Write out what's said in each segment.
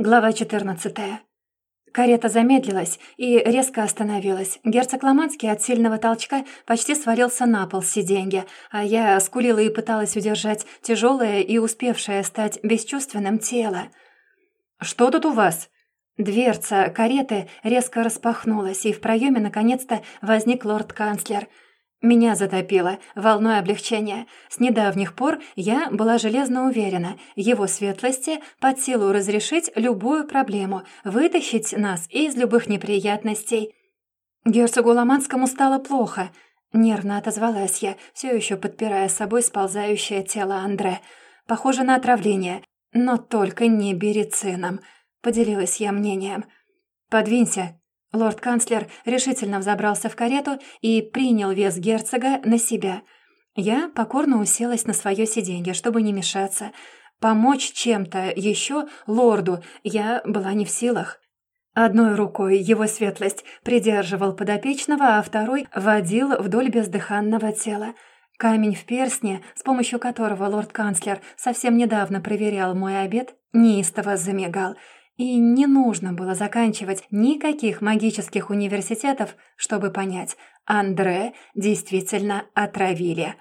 Глава 14. Карета замедлилась и резко остановилась. Герцог Ломанский от сильного толчка почти свалился на пол сиденья, а я скулила и пыталась удержать тяжелое и успевшее стать бесчувственным тело. «Что тут у вас?» Дверца кареты резко распахнулась, и в проеме наконец-то возник лорд-канцлер — меня затопило волной облегчения. С недавних пор я была железно уверена, его светлости под силу разрешить любую проблему, вытащить нас из любых неприятностей. Герцогу Ломанскому стало плохо. Нервно отозвалась я, все еще подпирая собой сползающее тело Андре. Похоже на отравление, но только не берицином. Поделилась я мнением. «Подвинься», Лорд-канцлер решительно взобрался в карету и принял вес герцога на себя. Я покорно уселась на свое сиденье, чтобы не мешаться. Помочь чем-то еще лорду я была не в силах. Одной рукой его светлость придерживал подопечного, а второй водил вдоль бездыханного тела. Камень в перстне, с помощью которого лорд-канцлер совсем недавно проверял мой обед, неистово замигал — и не нужно было заканчивать никаких магических университетов, чтобы понять, Андре действительно отравили.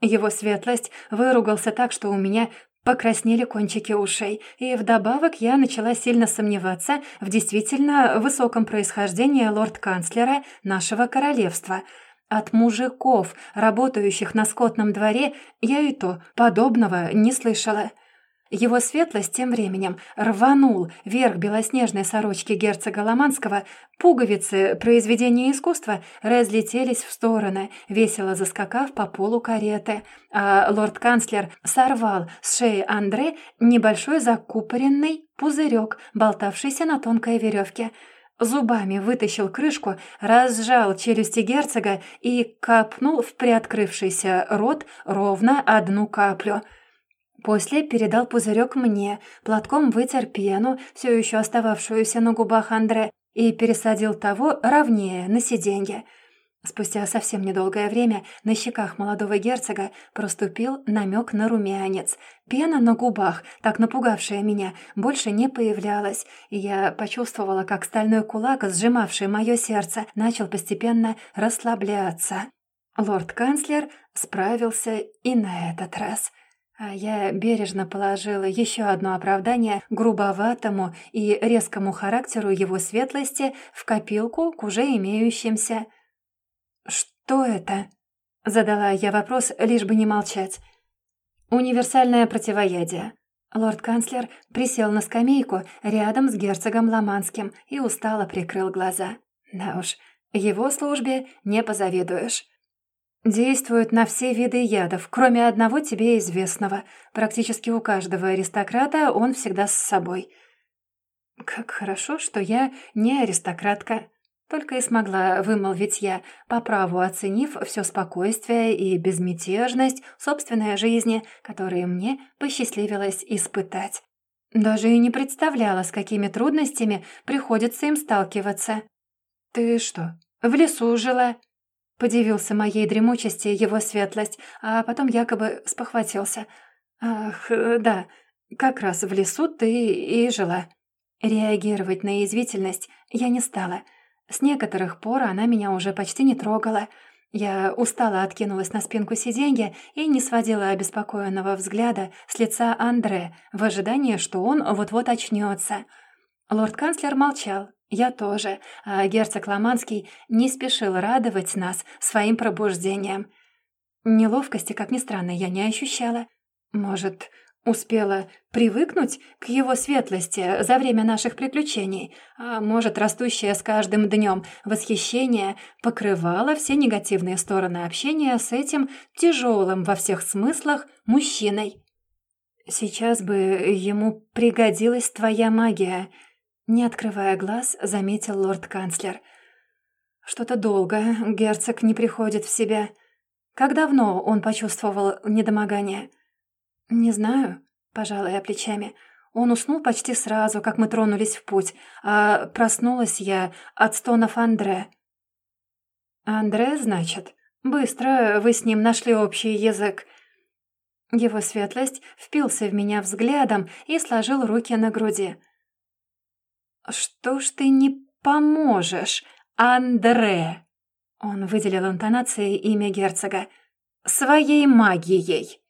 Его светлость выругался так, что у меня покраснели кончики ушей, и вдобавок я начала сильно сомневаться в действительно высоком происхождении лорд-канцлера нашего королевства. От мужиков, работающих на скотном дворе, я и то подобного не слышала. Его светлость тем временем рванул верх белоснежной сорочки герцога Ломанского, пуговицы произведения искусства разлетелись в стороны, весело заскакав по полу кареты, а лорд-канцлер сорвал с шеи Андре небольшой закупоренный пузырек, болтавшийся на тонкой веревке. Зубами вытащил крышку, разжал челюсти герцога и капнул в приоткрывшийся рот ровно одну каплю — После передал пузырек мне, платком вытер пену, все еще остававшуюся на губах Андре, и пересадил того ровнее на сиденье. Спустя совсем недолгое время на щеках молодого герцога проступил намек на румянец. Пена на губах, так напугавшая меня, больше не появлялась, и я почувствовала, как стальной кулак, сжимавший мое сердце, начал постепенно расслабляться. Лорд-канцлер справился и на этот раз — а я бережно положила еще одно оправдание грубоватому и резкому характеру его светлости в копилку к уже имеющимся. «Что это?» — задала я вопрос, лишь бы не молчать. «Универсальное противоядие». Лорд-канцлер присел на скамейку рядом с герцогом Ломанским и устало прикрыл глаза. Да уж, его службе не позавидуешь. Действует на все виды ядов, кроме одного тебе известного. Практически у каждого аристократа он всегда с собой. Как хорошо, что я не аристократка. Только и смогла вымолвить я, по праву оценив все спокойствие и безмятежность собственной жизни, которые мне посчастливилось испытать. Даже и не представляла, с какими трудностями приходится им сталкиваться. «Ты что, в лесу жила?» Подивился моей дремучести его светлость, а потом якобы спохватился. «Ах, да, как раз в лесу ты и жила». Реагировать на язвительность я не стала. С некоторых пор она меня уже почти не трогала. Я устало откинулась на спинку сиденья и не сводила обеспокоенного взгляда с лица Андре в ожидании, что он вот-вот очнется. Лорд-канцлер молчал, я тоже, а герцог Ломанский не спешил радовать нас своим пробуждением. Неловкости, как ни странно, я не ощущала. Может, успела привыкнуть к его светлости за время наших приключений, а может, растущее с каждым днем восхищение покрывало все негативные стороны общения с этим тяжелым во всех смыслах мужчиной. «Сейчас бы ему пригодилась твоя магия», не открывая глаз, заметил лорд-канцлер. «Что-то долго герцог не приходит в себя. Как давно он почувствовал недомогание?» «Не знаю», — пожала плечами. «Он уснул почти сразу, как мы тронулись в путь, а проснулась я от стонов Андре». «Андре, значит? Быстро вы с ним нашли общий язык». Его светлость впился в меня взглядом и сложил руки на груди. «Что ж ты не поможешь, Андре?» Он выделил интонацией имя герцога. «Своей магией».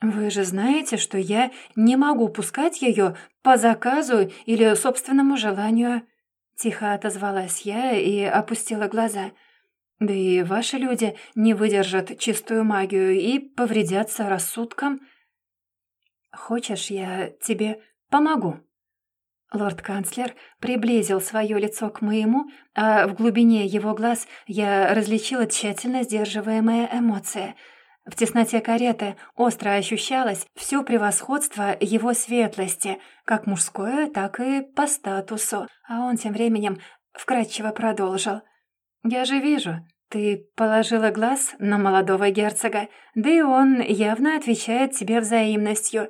«Вы же знаете, что я не могу пускать ее по заказу или собственному желанию», — тихо отозвалась я и опустила глаза. «Да и ваши люди не выдержат чистую магию и повредятся рассудком». «Хочешь, я тебе помогу?» Лорд-канцлер приблизил свое лицо к моему, а в глубине его глаз я различила тщательно сдерживаемые эмоции. В тесноте кареты остро ощущалось все превосходство его светлости, как мужское, так и по статусу. А он тем временем вкратчиво продолжил. «Я же вижу, ты положила глаз на молодого герцога, да и он явно отвечает тебе взаимностью.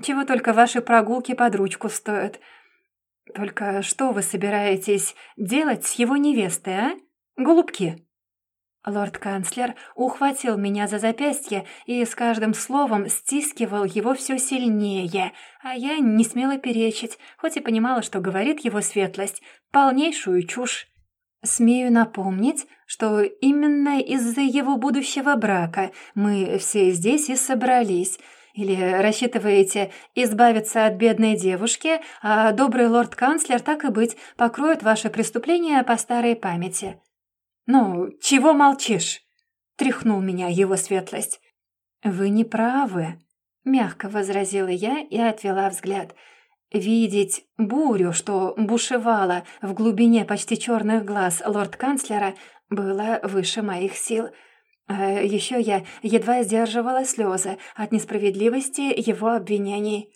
Чего только ваши прогулки под ручку стоят». «Только что вы собираетесь делать с его невестой, а? Голубки?» Лорд-канцлер ухватил меня за запястье и с каждым словом стискивал его все сильнее, а я не смела перечить, хоть и понимала, что говорит его светлость, полнейшую чушь. Смею напомнить, что именно из-за его будущего брака мы все здесь и собрались — или рассчитываете избавиться от бедной девушки, а добрый лорд-канцлер, так и быть, покроет ваше преступление по старой памяти?» «Ну, чего молчишь?» — тряхнул меня его светлость. «Вы не правы», — мягко возразила я и отвела взгляд. Видеть бурю, что бушевала в глубине почти черных глаз лорд-канцлера, было выше моих сил — еще я едва сдерживала слезы от несправедливости его обвинений.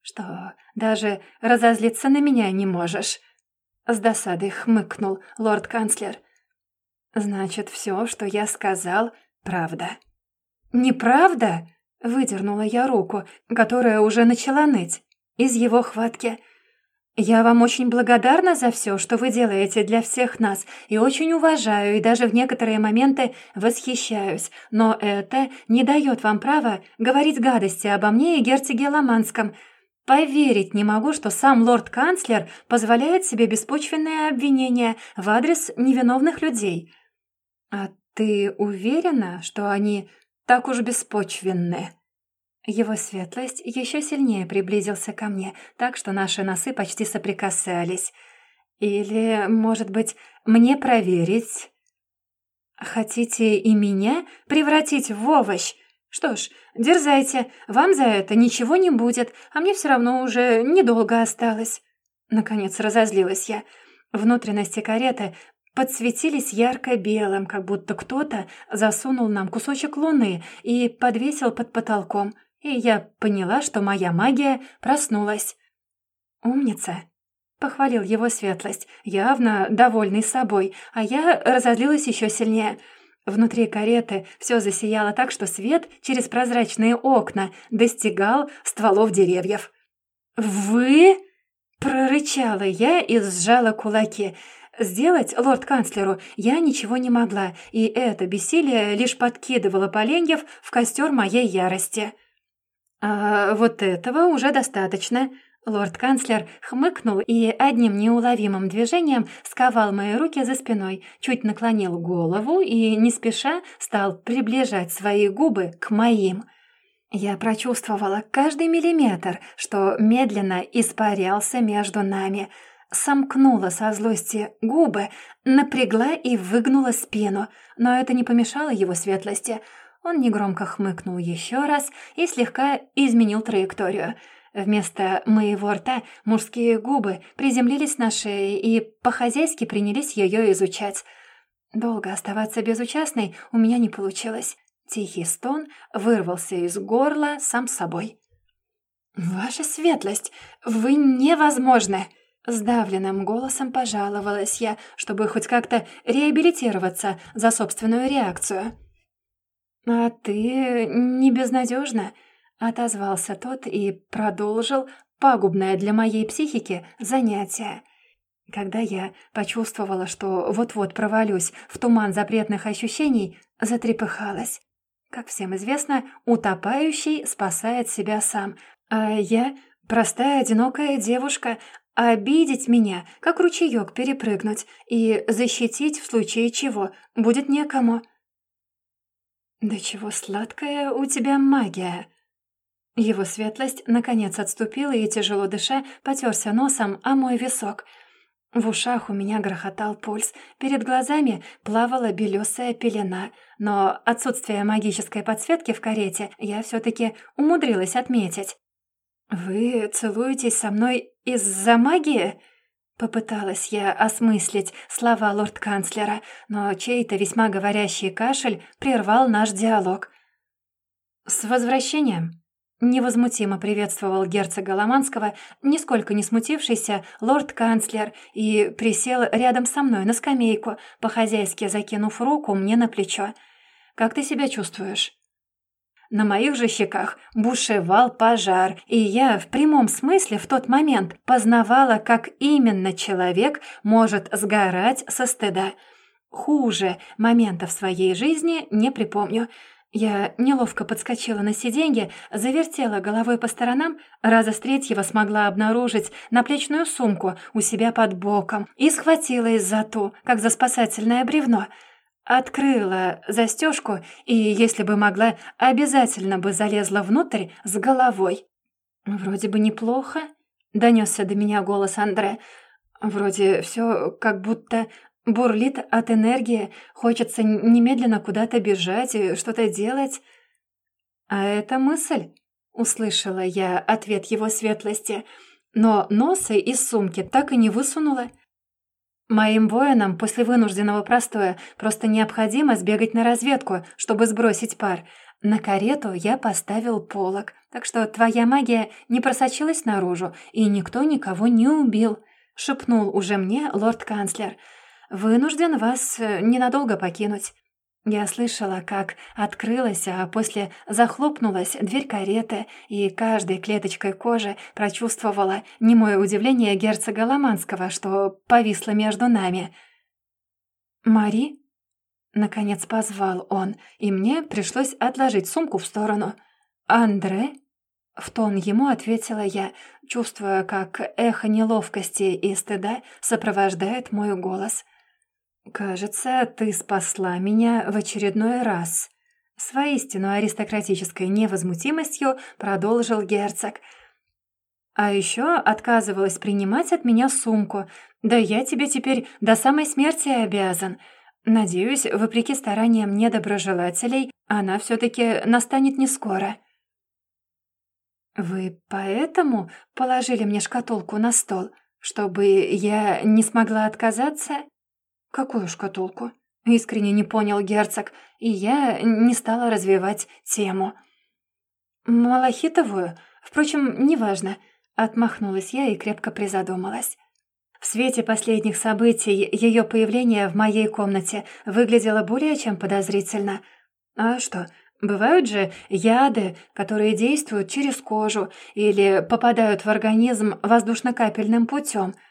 «Что, даже разозлиться на меня не можешь?» С досадой хмыкнул лорд-канцлер. «Значит, все, что я сказал, правда». «Неправда?» — выдернула я руку, которая уже начала ныть, из его хватки — «Я вам очень благодарна за все, что вы делаете для всех нас, и очень уважаю, и даже в некоторые моменты восхищаюсь, но это не дает вам права говорить гадости обо мне и герцоге Ломанском. Поверить не могу, что сам лорд-канцлер позволяет себе беспочвенные обвинения в адрес невиновных людей. А ты уверена, что они так уж беспочвенны?» Его светлость еще сильнее приблизился ко мне, так что наши носы почти соприкасались. Или, может быть, мне проверить? Хотите и меня превратить в овощ? Что ж, дерзайте, вам за это ничего не будет, а мне все равно уже недолго осталось. Наконец разозлилась я. Внутренности кареты подсветились ярко-белым, как будто кто-то засунул нам кусочек луны и подвесил под потолком — и я поняла, что моя магия проснулась. «Умница!» — похвалил его светлость, явно довольный собой, а я разозлилась еще сильнее. Внутри кареты все засияло так, что свет через прозрачные окна достигал стволов деревьев. «Вы?» — прорычала я и сжала кулаки. Сделать лорд-канцлеру я ничего не могла, и это бессилие лишь подкидывало поленьев в костер моей ярости. «А вот этого уже достаточно». Лорд-канцлер хмыкнул и одним неуловимым движением сковал мои руки за спиной, чуть наклонил голову и, не спеша, стал приближать свои губы к моим. Я прочувствовала каждый миллиметр, что медленно испарялся между нами, сомкнула со злости губы, напрягла и выгнула спину, но это не помешало его светлости — он негромко хмыкнул еще раз и слегка изменил траекторию. Вместо моего рта мужские губы приземлились на шее и по-хозяйски принялись ее изучать. Долго оставаться безучастной у меня не получилось. Тихий стон вырвался из горла сам собой. «Ваша светлость, вы невозможны!» Сдавленным голосом пожаловалась я, чтобы хоть как-то реабилитироваться за собственную реакцию. «А ты не безнадежна», — отозвался тот и продолжил пагубное для моей психики занятие. Когда я почувствовала, что вот-вот провалюсь в туман запретных ощущений, затрепыхалась. Как всем известно, утопающий спасает себя сам, а я Простая, одинокая девушка, обидеть меня, как ручеёк перепрыгнуть, и защитить в случае чего будет некому. «Да чего сладкая у тебя магия!» Его светлость наконец отступила и, тяжело дыша, потерся носом о мой висок. В ушах у меня грохотал пульс, перед глазами плавала белесая пелена, но отсутствие магической подсветки в карете я все таки умудрилась отметить. «Вы целуетесь со мной из-за магии?» Попыталась я осмыслить слова лорд-канцлера, но чей-то весьма говорящий кашель прервал наш диалог. «С возвращением!» Невозмутимо приветствовал герцога Ломанского, нисколько не смутившийся лорд-канцлер, и присел рядом со мной на скамейку, по-хозяйски закинув руку мне на плечо. «Как ты себя чувствуешь?» На моих же щеках бушевал пожар, и я в прямом смысле в тот момент познавала, как именно человек может сгорать со стыда. Хуже момента в своей жизни не припомню. Я неловко подскочила на сиденье, завертела головой по сторонам, раза с третьего смогла обнаружить наплечную сумку у себя под боком и схватилась за ту, как за спасательное бревно — Открыла застежку и, если бы могла, обязательно бы залезла внутрь с головой. «Вроде бы неплохо», — донесся до меня голос Андре. «Вроде все как будто бурлит от энергии, хочется немедленно куда-то бежать и что-то делать». «А это мысль?» — услышала я ответ его светлости, но носа из сумки так и не высунула. Моим воинам после вынужденного простоя просто необходимо сбегать на разведку, чтобы сбросить пар. На карету я поставил полог, так что твоя магия не просочилась наружу, и никто никого не убил», — шепнул уже мне лорд-канцлер. «Вынужден вас э, ненадолго покинуть. Я слышала, как открылась, а после захлопнулась дверь кареты, и каждой клеточкой кожи прочувствовала немое удивление герцога Ломанского, что повисло между нами. «Мари?» — наконец позвал он, и мне пришлось отложить сумку в сторону. «Андре?» — в тон ему ответила я, чувствуя, как эхо неловкости и стыда сопровождает мой голос — «Кажется, ты спасла меня в очередной раз», — с воистину аристократической невозмутимостью продолжил герцог. «А еще отказывалась принимать от меня сумку. Да я тебе теперь до самой смерти обязан. Надеюсь, вопреки стараниям недоброжелателей, она все-таки настанет не скоро». «Вы поэтому положили мне шкатулку на стол, чтобы я не смогла отказаться?» «Какую шкатулку?» — искренне не понял герцог, и я не стала развивать тему. «Малахитовую? Впрочем, неважно», — отмахнулась я и крепко призадумалась. В свете последних событий ее появление в моей комнате выглядело более чем подозрительно. А что, бывают же яды, которые действуют через кожу или попадают в организм воздушно-капельным путем —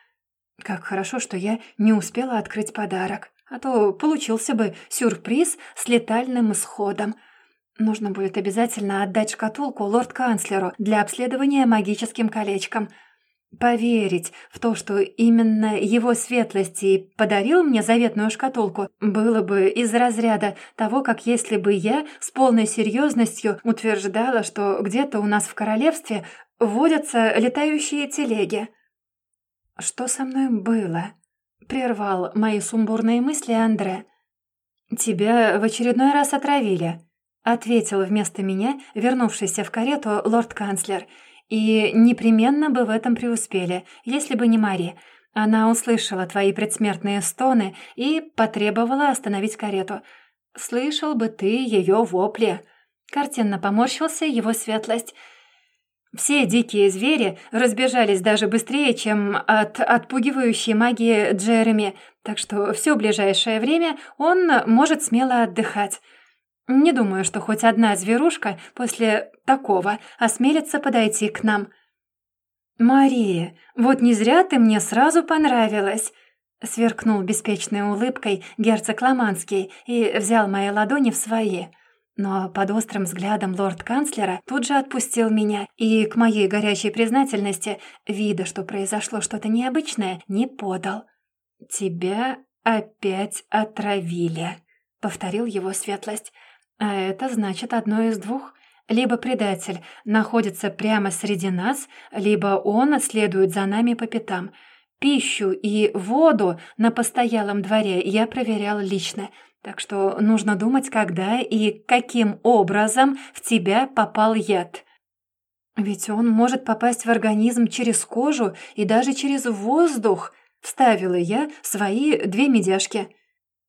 как хорошо, что я не успела открыть подарок, а то получился бы сюрприз с летальным исходом. Нужно будет обязательно отдать шкатулку лорд-канцлеру для обследования магическим колечком. Поверить в то, что именно его светлости подарил мне заветную шкатулку, было бы из разряда того, как если бы я с полной серьезностью утверждала, что где-то у нас в королевстве водятся летающие телеги. «Что со мной было?» — прервал мои сумбурные мысли Андре. «Тебя в очередной раз отравили», — ответил вместо меня вернувшийся в карету лорд-канцлер. «И непременно бы в этом преуспели, если бы не Мари. Она услышала твои предсмертные стоны и потребовала остановить карету. Слышал бы ты ее вопли». Картинно поморщился его светлость — все дикие звери разбежались даже быстрее, чем от отпугивающей магии Джереми, так что все ближайшее время он может смело отдыхать. Не думаю, что хоть одна зверушка после такого осмелится подойти к нам. «Мария, вот не зря ты мне сразу понравилась», — сверкнул беспечной улыбкой герцог Ломанский и взял мои ладони в свои. Но под острым взглядом лорд-канцлера тут же отпустил меня, и к моей горячей признательности вида, что произошло что-то необычное, не подал. «Тебя опять отравили», — повторил его светлость. «А это значит одно из двух. Либо предатель находится прямо среди нас, либо он следует за нами по пятам. Пищу и воду на постоялом дворе я проверял лично, так что нужно думать, когда и каким образом в тебя попал яд. Ведь он может попасть в организм через кожу и даже через воздух, вставила я свои две медяшки.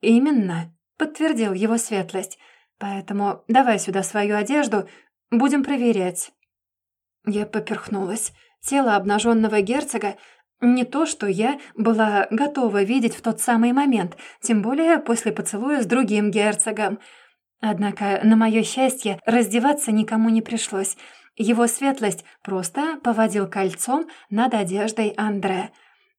Именно, подтвердил его светлость. Поэтому давай сюда свою одежду, будем проверять. Я поперхнулась. Тело обнаженного герцога не то, что я была готова видеть в тот самый момент, тем более после поцелуя с другим герцогом. Однако, на мое счастье, раздеваться никому не пришлось. Его светлость просто поводил кольцом над одеждой Андре.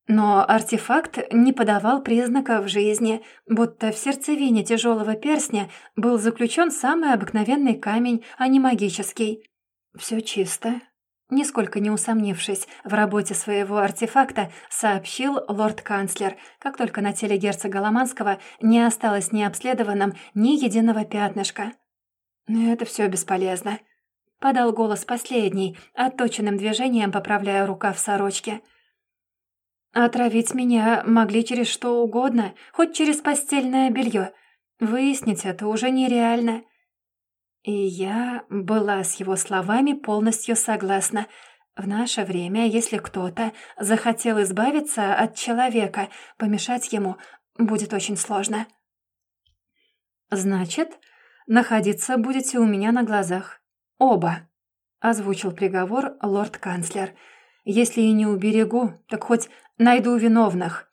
Но артефакт не подавал признаков жизни, будто в сердцевине тяжелого перстня был заключен самый обыкновенный камень, а не магический. Все чисто, Нисколько не усомнившись в работе своего артефакта, сообщил лорд-канцлер, как только на теле герцога Ломанского не осталось ни обследованным ни единого пятнышка. «Это все бесполезно», — подал голос последний, отточенным движением поправляя рука в сорочке. «Отравить меня могли через что угодно, хоть через постельное белье. Выяснить это уже нереально. И я была с его словами полностью согласна. В наше время, если кто-то захотел избавиться от человека, помешать ему будет очень сложно. «Значит, находиться будете у меня на глазах. Оба», — озвучил приговор лорд-канцлер. «Если и не уберегу, так хоть найду виновных.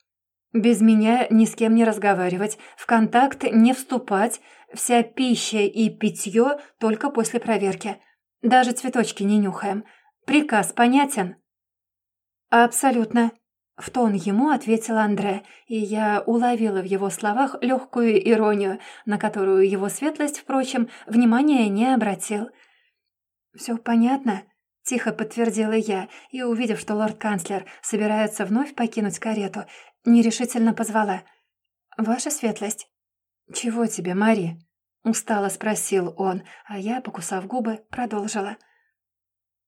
Без меня ни с кем не разговаривать, в контакт не вступать, Вся пища и питье только после проверки. Даже цветочки не нюхаем. Приказ понятен?» «Абсолютно», — в тон ему ответил Андре, и я уловила в его словах легкую иронию, на которую его светлость, впрочем, внимания не обратил. «Все понятно?» — тихо подтвердила я, и, увидев, что лорд-канцлер собирается вновь покинуть карету, нерешительно позвала. «Ваша светлость». «Чего тебе, Мари?» — устало спросил он, а я, покусав губы, продолжила.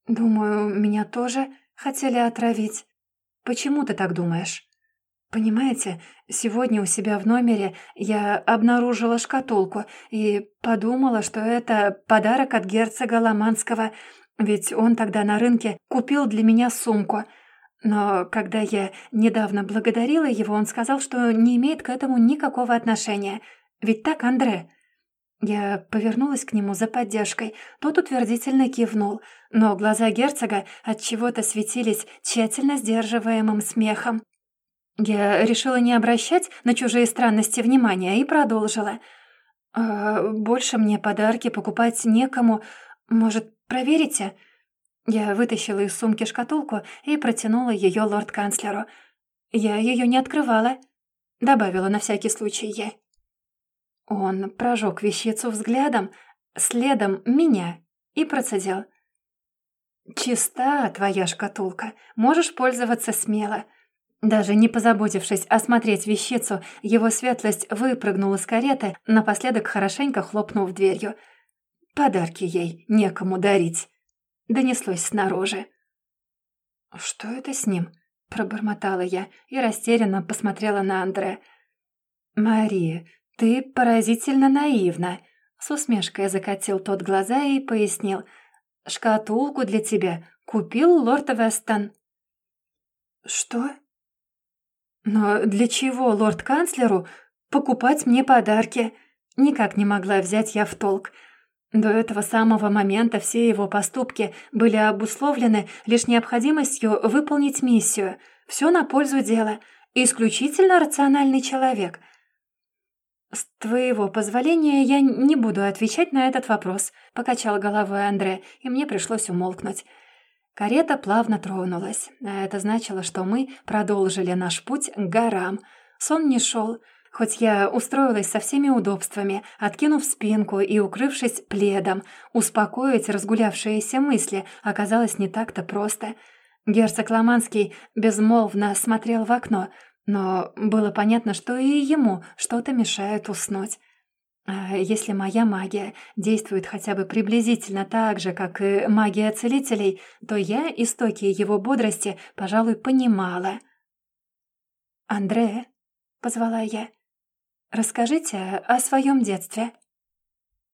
«Думаю, меня тоже хотели отравить. Почему ты так думаешь?» «Понимаете, сегодня у себя в номере я обнаружила шкатулку и подумала, что это подарок от герцога Ломанского, ведь он тогда на рынке купил для меня сумку. Но когда я недавно благодарила его, он сказал, что не имеет к этому никакого отношения — ведь так, Андре?» Я повернулась к нему за поддержкой. Тот утвердительно кивнул, но глаза герцога от чего-то светились тщательно сдерживаемым смехом. Я решила не обращать на чужие странности внимания и продолжила. «А больше мне подарки покупать некому. Может, проверите?» Я вытащила из сумки шкатулку и протянула ее лорд-канцлеру. «Я ее не открывала», — добавила на всякий случай я. Он прожег вещицу взглядом, следом меня, и процедил. «Чиста твоя шкатулка, можешь пользоваться смело». Даже не позаботившись осмотреть вещицу, его светлость выпрыгнул из кареты, напоследок хорошенько хлопнув дверью. «Подарки ей некому дарить», — донеслось снаружи. «Что это с ним?» — пробормотала я и растерянно посмотрела на Андре. «Мария, «Ты поразительно наивна», — с усмешкой закатил тот глаза и пояснил. «Шкатулку для тебя купил лорд Вестон». «Что?» «Но для чего лорд-канцлеру покупать мне подарки?» Никак не могла взять я в толк. До этого самого момента все его поступки были обусловлены лишь необходимостью выполнить миссию. Все на пользу дела. Исключительно рациональный человек. «С твоего позволения я не буду отвечать на этот вопрос», — покачал головой Андре, и мне пришлось умолкнуть. Карета плавно тронулась, а это значило, что мы продолжили наш путь к горам. Сон не шел. Хоть я устроилась со всеми удобствами, откинув спинку и укрывшись пледом, успокоить разгулявшиеся мысли оказалось не так-то просто. Герцог Ломанский безмолвно смотрел в окно, но было понятно, что и ему что-то мешает уснуть. А если моя магия действует хотя бы приблизительно так же, как и магия целителей, то я истоки его бодрости, пожалуй, понимала. «Андре», — позвала я, — «расскажите о своем детстве».